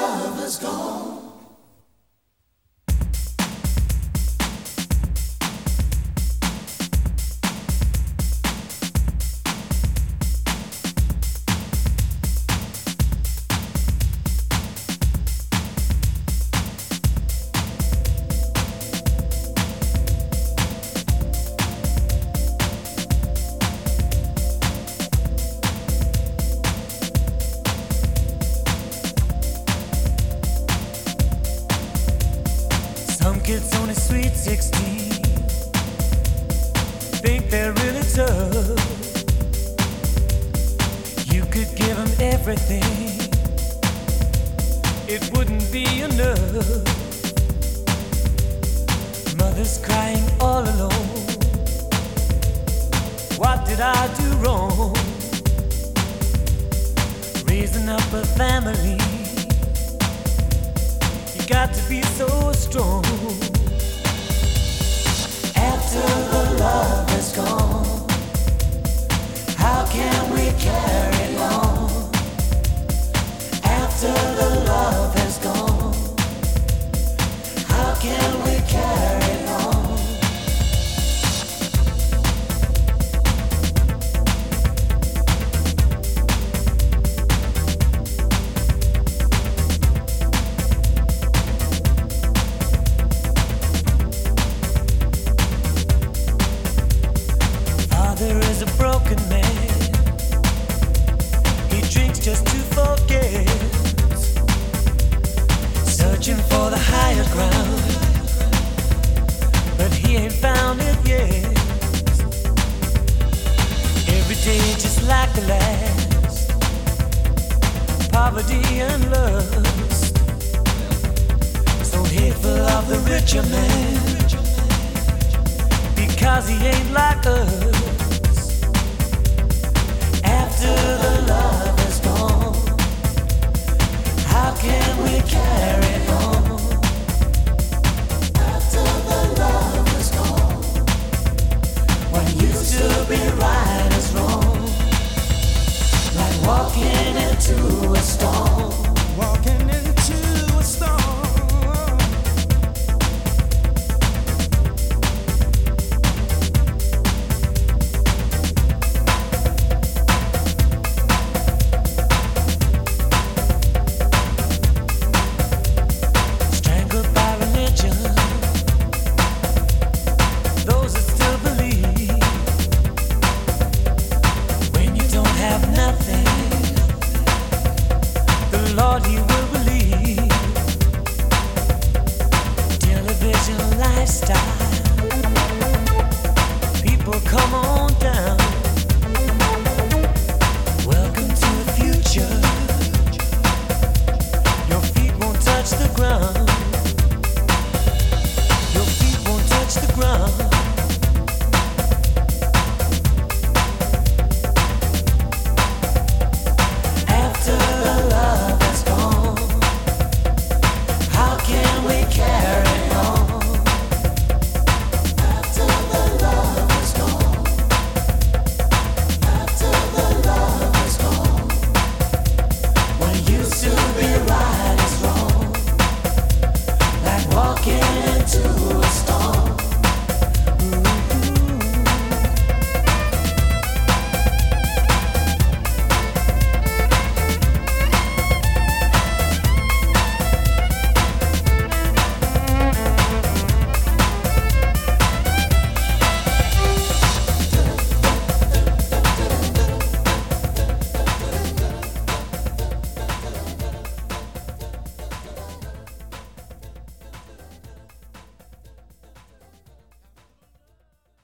love is gone. Some kids on a sweet 16 think they're really tough. You could give them everything, it wouldn't be enough. Mother's crying all alone. What did I do wrong? Raising up a family got to be so strong. a broken man. He drinks just to forget. Searching for the higher ground, but he ain't found it yet. Every day just like the last, poverty and lust. So hateful of the richer man, because he ain't like us. to a stop.